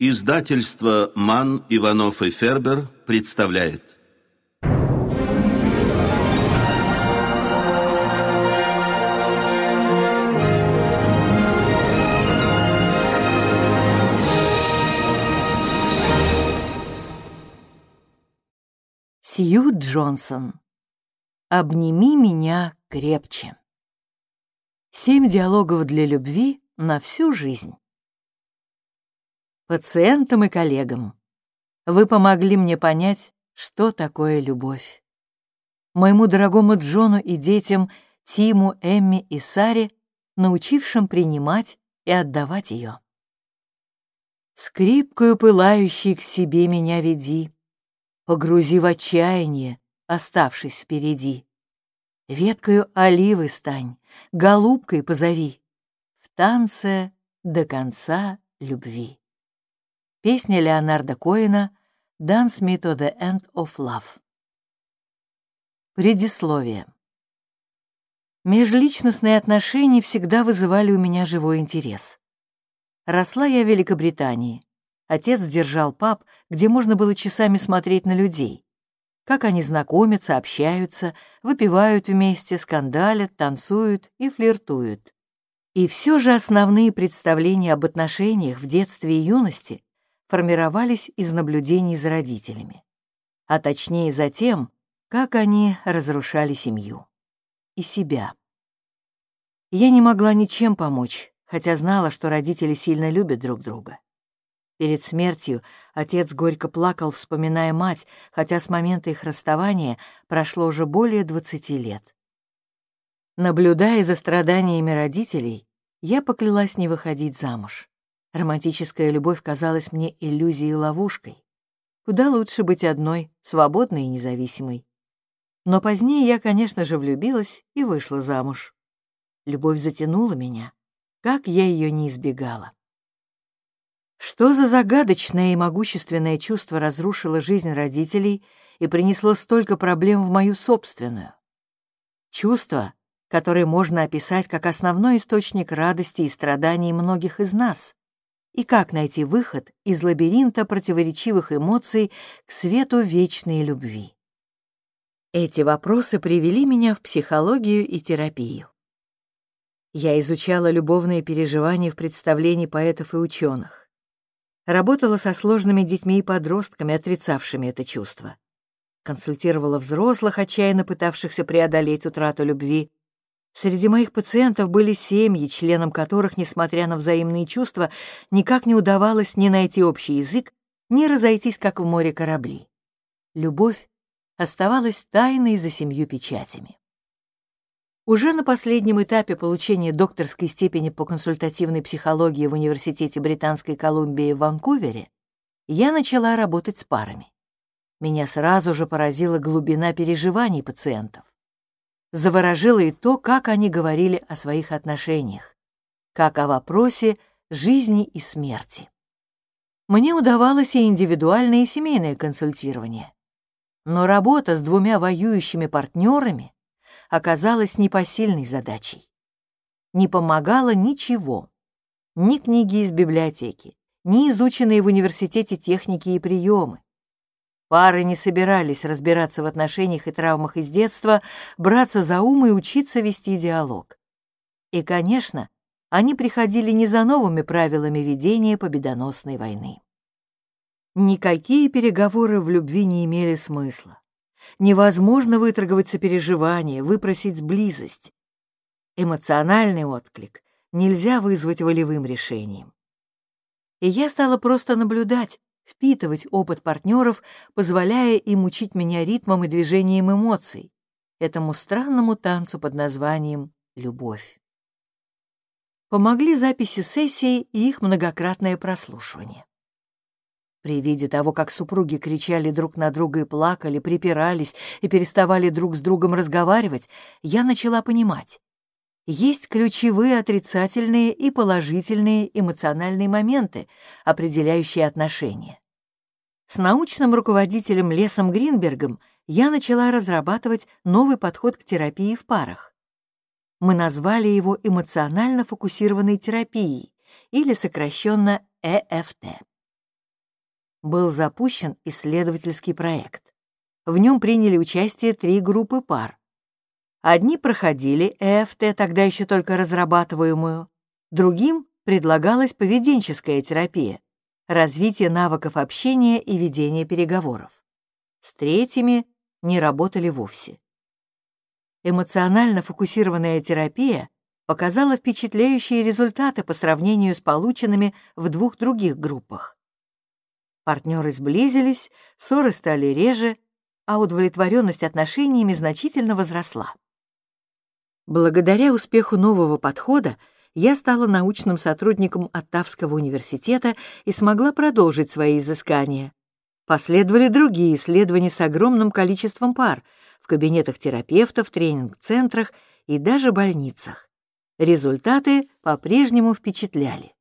Издательство «Ман, Иванов и Фербер» представляет. Сью Джонсон. Обними меня крепче. Семь диалогов для любви на всю жизнь. Пациентам и коллегам, вы помогли мне понять, что такое любовь. Моему дорогому Джону и детям, Тиму, Эмми и Саре, научившим принимать и отдавать ее. Скрипкою пылающей к себе меня веди, Погрузи в отчаяние, оставшись впереди. Веткою оливы стань, голубкой позови, В танце до конца любви. Песня Леонарда Коэна «Dance me to the end of love». Предисловие. Межличностные отношения всегда вызывали у меня живой интерес. Росла я в Великобритании. Отец держал паб, где можно было часами смотреть на людей. Как они знакомятся, общаются, выпивают вместе, скандалят, танцуют и флиртуют. И все же основные представления об отношениях в детстве и юности формировались из наблюдений за родителями. А точнее за тем, как они разрушали семью. И себя. Я не могла ничем помочь, хотя знала, что родители сильно любят друг друга. Перед смертью отец горько плакал, вспоминая мать, хотя с момента их расставания прошло уже более 20 лет. Наблюдая за страданиями родителей, я поклялась не выходить замуж. Романтическая любовь казалась мне иллюзией ловушкой. Куда лучше быть одной, свободной и независимой. Но позднее я, конечно же, влюбилась и вышла замуж. Любовь затянула меня, как я ее не избегала. Что за загадочное и могущественное чувство разрушило жизнь родителей и принесло столько проблем в мою собственную? Чувство, которое можно описать как основной источник радости и страданий многих из нас, и как найти выход из лабиринта противоречивых эмоций к свету вечной любви. Эти вопросы привели меня в психологию и терапию. Я изучала любовные переживания в представлении поэтов и ученых. Работала со сложными детьми и подростками, отрицавшими это чувство. Консультировала взрослых, отчаянно пытавшихся преодолеть утрату любви, Среди моих пациентов были семьи, членам которых, несмотря на взаимные чувства, никак не удавалось ни найти общий язык, ни разойтись, как в море корабли. Любовь оставалась тайной за семью печатями. Уже на последнем этапе получения докторской степени по консультативной психологии в Университете Британской Колумбии в Ванкувере я начала работать с парами. Меня сразу же поразила глубина переживаний пациентов заворожило и то, как они говорили о своих отношениях, как о вопросе жизни и смерти. Мне удавалось и индивидуальное, и семейное консультирование. Но работа с двумя воюющими партнерами оказалась непосильной задачей. Не помогало ничего. Ни книги из библиотеки, ни изученные в университете техники и приемы, Пары не собирались разбираться в отношениях и травмах из детства, браться за ум и учиться вести диалог. И, конечно, они приходили не за новыми правилами ведения победоносной войны. Никакие переговоры в любви не имели смысла. Невозможно выторговать сопереживание, выпросить близость. Эмоциональный отклик нельзя вызвать волевым решением. И я стала просто наблюдать, впитывать опыт партнеров, позволяя им учить меня ритмом и движением эмоций, этому странному танцу под названием «любовь». Помогли записи сессий и их многократное прослушивание. При виде того, как супруги кричали друг на друга и плакали, припирались и переставали друг с другом разговаривать, я начала понимать. Есть ключевые отрицательные и положительные эмоциональные моменты, определяющие отношения. С научным руководителем Лесом Гринбергом я начала разрабатывать новый подход к терапии в парах. Мы назвали его эмоционально фокусированной терапией или сокращенно ЭФТ. был запущен исследовательский проект. В нем приняли участие три группы пар. Одни проходили ЭФТ, тогда еще только разрабатываемую, другим предлагалась поведенческая терапия, развитие навыков общения и ведения переговоров. С третьими не работали вовсе. Эмоционально фокусированная терапия показала впечатляющие результаты по сравнению с полученными в двух других группах. Партнеры сблизились, ссоры стали реже, а удовлетворенность отношениями значительно возросла. Благодаря успеху нового подхода я стала научным сотрудником Оттавского университета и смогла продолжить свои изыскания. Последовали другие исследования с огромным количеством пар в кабинетах терапевтов, тренинг-центрах и даже больницах. Результаты по-прежнему впечатляли.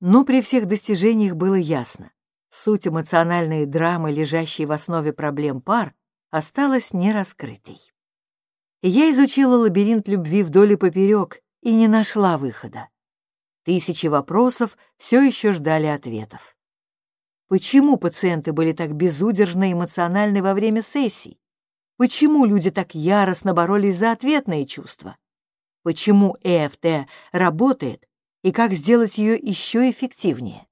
Но при всех достижениях было ясно. Суть эмоциональной драмы, лежащей в основе проблем пар, осталась нераскрытой. Я изучила лабиринт любви вдоль и поперек и не нашла выхода. Тысячи вопросов все еще ждали ответов. Почему пациенты были так безудержно эмоциональны во время сессий? Почему люди так яростно боролись за ответные чувства? Почему ЭФТ работает и как сделать ее еще эффективнее?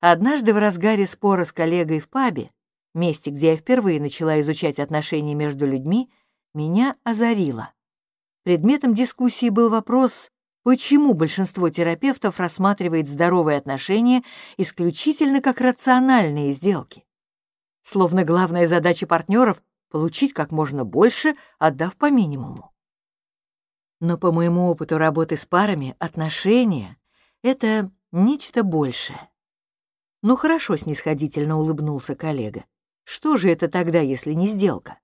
Однажды в разгаре спора с коллегой в пабе, месте, где я впервые начала изучать отношения между людьми, меня озарило. Предметом дискуссии был вопрос, почему большинство терапевтов рассматривает здоровые отношения исключительно как рациональные сделки. Словно главная задача партнеров — получить как можно больше, отдав по минимуму. Но по моему опыту работы с парами, отношения — это нечто большее. «Ну хорошо», — снисходительно улыбнулся коллега. «Что же это тогда, если не сделка?»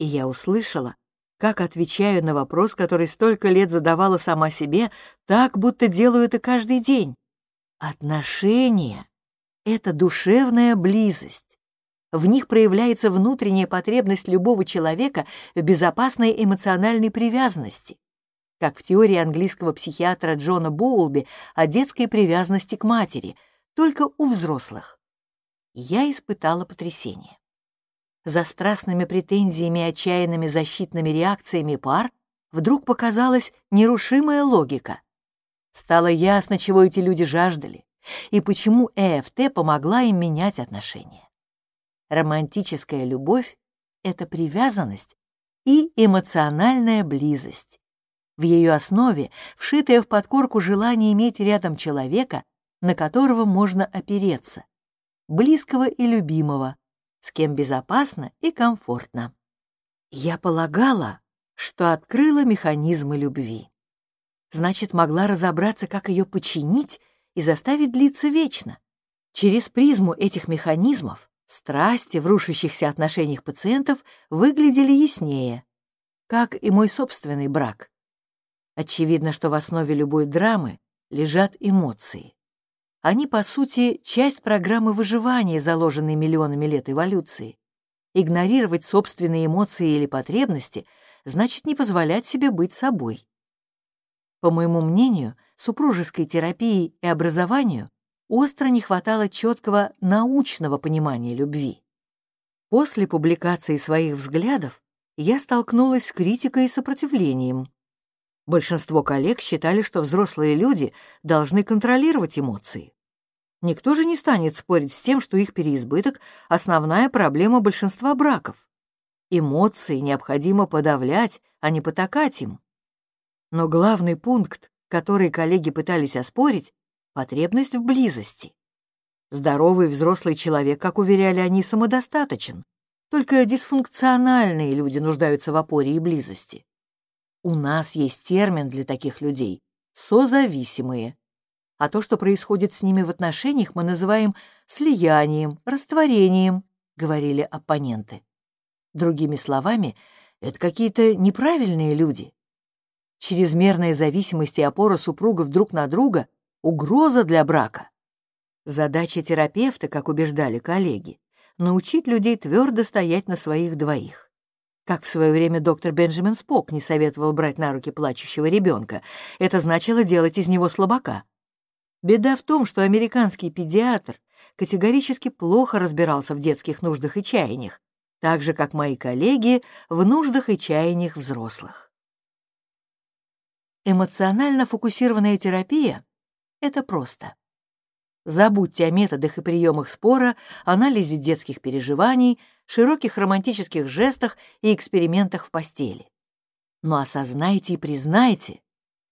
И я услышала, как отвечаю на вопрос, который столько лет задавала сама себе, так, будто делаю это каждый день. Отношения — это душевная близость. В них проявляется внутренняя потребность любого человека в безопасной эмоциональной привязанности, как в теории английского психиатра Джона Боулби о детской привязанности к матери — только у взрослых. Я испытала потрясение. За страстными претензиями и отчаянными защитными реакциями пар вдруг показалась нерушимая логика. Стало ясно, чего эти люди жаждали и почему ЭФТ помогла им менять отношения. Романтическая любовь — это привязанность и эмоциональная близость. В ее основе вшитое в подкорку желание иметь рядом человека, на которого можно опереться, близкого и любимого, с кем безопасно и комфортно. Я полагала, что открыла механизмы любви. Значит, могла разобраться, как ее починить и заставить длиться вечно. Через призму этих механизмов страсти в рушащихся отношениях пациентов выглядели яснее, как и мой собственный брак. Очевидно, что в основе любой драмы лежат эмоции. Они, по сути, часть программы выживания, заложенной миллионами лет эволюции. Игнорировать собственные эмоции или потребности значит не позволять себе быть собой. По моему мнению, супружеской терапии и образованию остро не хватало четкого научного понимания любви. После публикации своих взглядов я столкнулась с критикой и сопротивлением. Большинство коллег считали, что взрослые люди должны контролировать эмоции. Никто же не станет спорить с тем, что их переизбыток — основная проблема большинства браков. Эмоции необходимо подавлять, а не потакать им. Но главный пункт, который коллеги пытались оспорить — потребность в близости. Здоровый взрослый человек, как уверяли они, самодостаточен. Только дисфункциональные люди нуждаются в опоре и близости. У нас есть термин для таких людей — созависимые. А то, что происходит с ними в отношениях, мы называем слиянием, растворением, говорили оппоненты. Другими словами, это какие-то неправильные люди. Чрезмерная зависимость и опора супругов друг на друга — угроза для брака. Задача терапевта, как убеждали коллеги, научить людей твердо стоять на своих двоих. Как в свое время доктор Бенджамин Спок не советовал брать на руки плачущего ребенка, это значило делать из него слабака. Беда в том, что американский педиатр категорически плохо разбирался в детских нуждах и чаяниях, так же, как мои коллеги в нуждах и чаяниях взрослых. Эмоционально фокусированная терапия — это просто. Забудьте о методах и приемах спора, анализе детских переживаний, широких романтических жестах и экспериментах в постели. Но осознайте и признайте,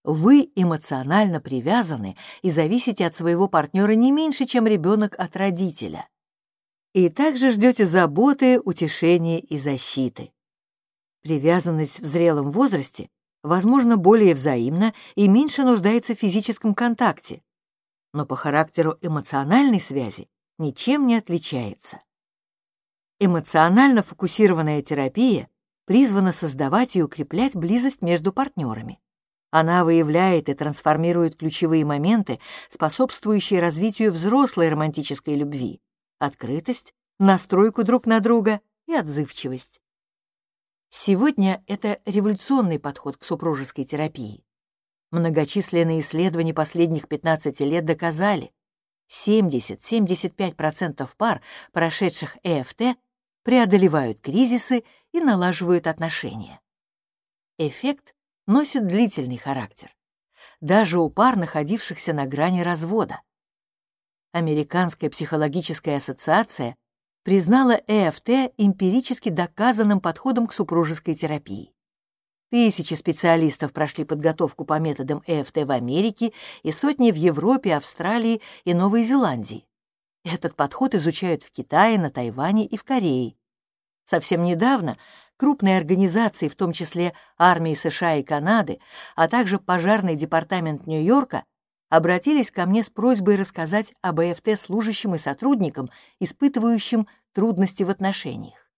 вы эмоционально привязаны и зависите от своего партнера не меньше, чем ребенок от родителя. И также ждете заботы, утешения и защиты. Привязанность в зрелом возрасте, возможно, более взаимна и меньше нуждается в физическом контакте, но по характеру эмоциональной связи ничем не отличается. Эмоционально фокусированная терапия призвана создавать и укреплять близость между партнерами. Она выявляет и трансформирует ключевые моменты, способствующие развитию взрослой романтической любви, открытость, настройку друг на друга и отзывчивость. Сегодня это революционный подход к супружеской терапии. Многочисленные исследования последних 15 лет доказали, 70-75% пар, прошедших ЭФТ, преодолевают кризисы и налаживают отношения. Эффект носит длительный характер, даже у пар, находившихся на грани развода. Американская психологическая ассоциация признала ЭФТ эмпирически доказанным подходом к супружеской терапии. Тысячи специалистов прошли подготовку по методам ЭФТ в Америке и сотни в Европе, Австралии и Новой Зеландии. Этот подход изучают в Китае, на Тайване и в Корее. Совсем недавно крупные организации, в том числе армии США и Канады, а также пожарный департамент Нью-Йорка, обратились ко мне с просьбой рассказать об ЭФТ служащим и сотрудникам, испытывающим трудности в отношениях.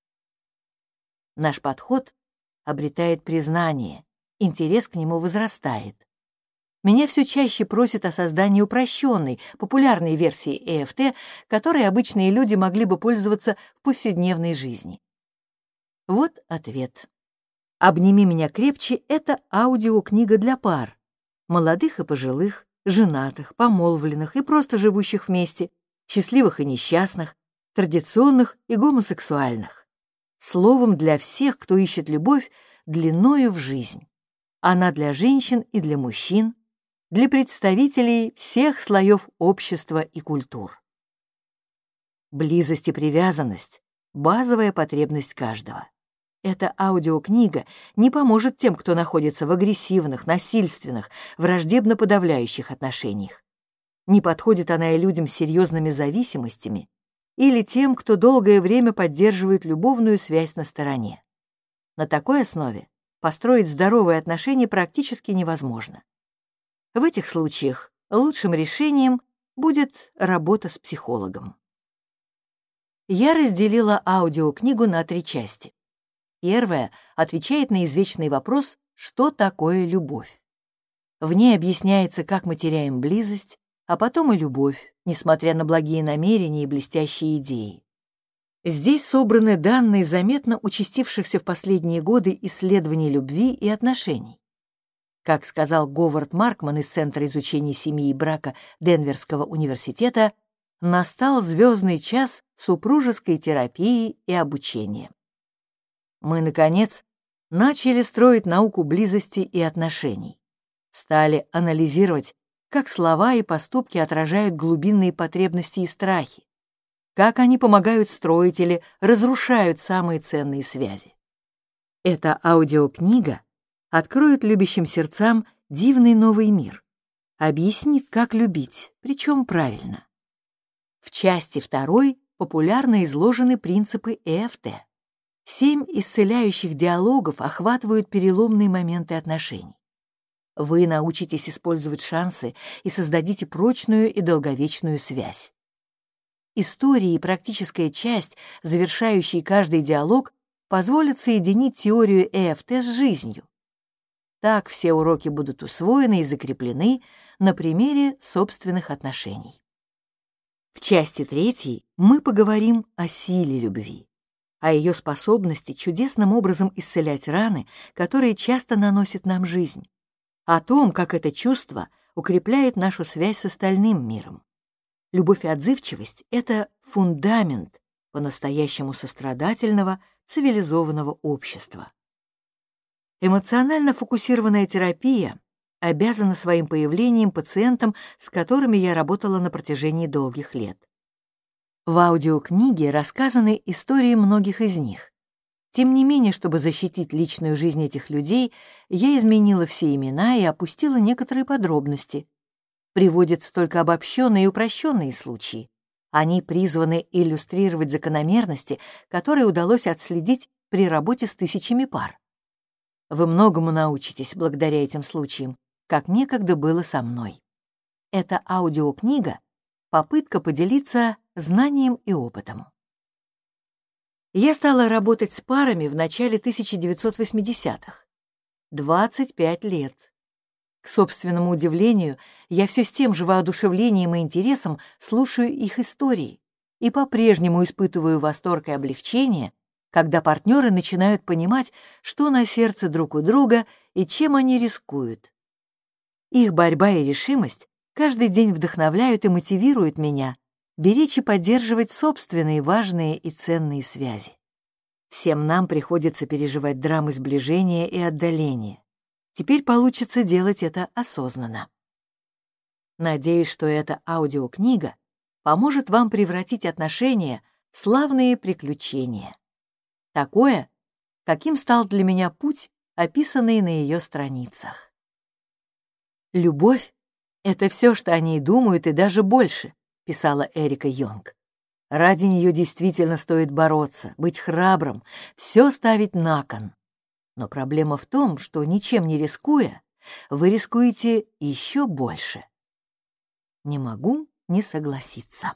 Наш подход обретает признание, интерес к нему возрастает. Меня все чаще просят о создании упрощенной, популярной версии ЭФТ, которой обычные люди могли бы пользоваться в повседневной жизни. Вот ответ. «Обними меня крепче» — это аудиокнига для пар, молодых и пожилых, женатых, помолвленных и просто живущих вместе, счастливых и несчастных, традиционных и гомосексуальных словом для всех, кто ищет любовь длиною в жизнь. Она для женщин и для мужчин, для представителей всех слоев общества и культур. Близость и привязанность — базовая потребность каждого. Эта аудиокнига не поможет тем, кто находится в агрессивных, насильственных, враждебно подавляющих отношениях. Не подходит она и людям с серьезными зависимостями, или тем, кто долгое время поддерживает любовную связь на стороне. На такой основе построить здоровые отношения практически невозможно. В этих случаях лучшим решением будет работа с психологом. Я разделила аудиокнигу на три части. Первая отвечает на извечный вопрос «Что такое любовь?». В ней объясняется, как мы теряем близость, а потом и любовь, несмотря на благие намерения и блестящие идеи. Здесь собраны данные заметно участившихся в последние годы исследований любви и отношений. Как сказал Говард Маркман из Центра изучения семьи и брака Денверского университета, настал звездный час супружеской терапии и обучения. Мы, наконец, начали строить науку близости и отношений, стали анализировать как слова и поступки отражают глубинные потребности и страхи, как они помогают строить или разрушают самые ценные связи. Эта аудиокнига откроет любящим сердцам дивный новый мир, объяснит, как любить, причем правильно. В части второй популярно изложены принципы ЭФТ. Семь исцеляющих диалогов охватывают переломные моменты отношений. Вы научитесь использовать шансы и создадите прочную и долговечную связь. История и практическая часть, завершающие каждый диалог, позволят соединить теорию ЭФТ с жизнью. Так все уроки будут усвоены и закреплены на примере собственных отношений. В части третьей мы поговорим о силе любви, о ее способности чудесным образом исцелять раны, которые часто наносит нам жизнь о том, как это чувство укрепляет нашу связь с остальным миром. Любовь и отзывчивость — это фундамент по-настоящему сострадательного, цивилизованного общества. Эмоционально фокусированная терапия обязана своим появлением пациентам, с которыми я работала на протяжении долгих лет. В аудиокниге рассказаны истории многих из них. Тем не менее, чтобы защитить личную жизнь этих людей, я изменила все имена и опустила некоторые подробности. Приводятся только обобщенные и упрощенные случаи. Они призваны иллюстрировать закономерности, которые удалось отследить при работе с тысячами пар. Вы многому научитесь благодаря этим случаям, как некогда было со мной. Эта аудиокнига — попытка поделиться знанием и опытом. Я стала работать с парами в начале 1980-х. 25 лет. К собственному удивлению, я все с тем же воодушевлением и интересом слушаю их истории и по-прежнему испытываю восторг и облегчение, когда партнеры начинают понимать, что на сердце друг у друга и чем они рискуют. Их борьба и решимость каждый день вдохновляют и мотивируют меня беречь и поддерживать собственные важные и ценные связи. Всем нам приходится переживать драмы сближения и отдаления. Теперь получится делать это осознанно. Надеюсь, что эта аудиокнига поможет вам превратить отношения в славные приключения. Такое, каким стал для меня путь, описанный на ее страницах. Любовь — это все, что о ней думают, и даже больше, писала Эрика Йонг. Ради нее действительно стоит бороться, быть храбрым, все ставить на кон. Но проблема в том, что ничем не рискуя, вы рискуете еще больше. Не могу не согласиться.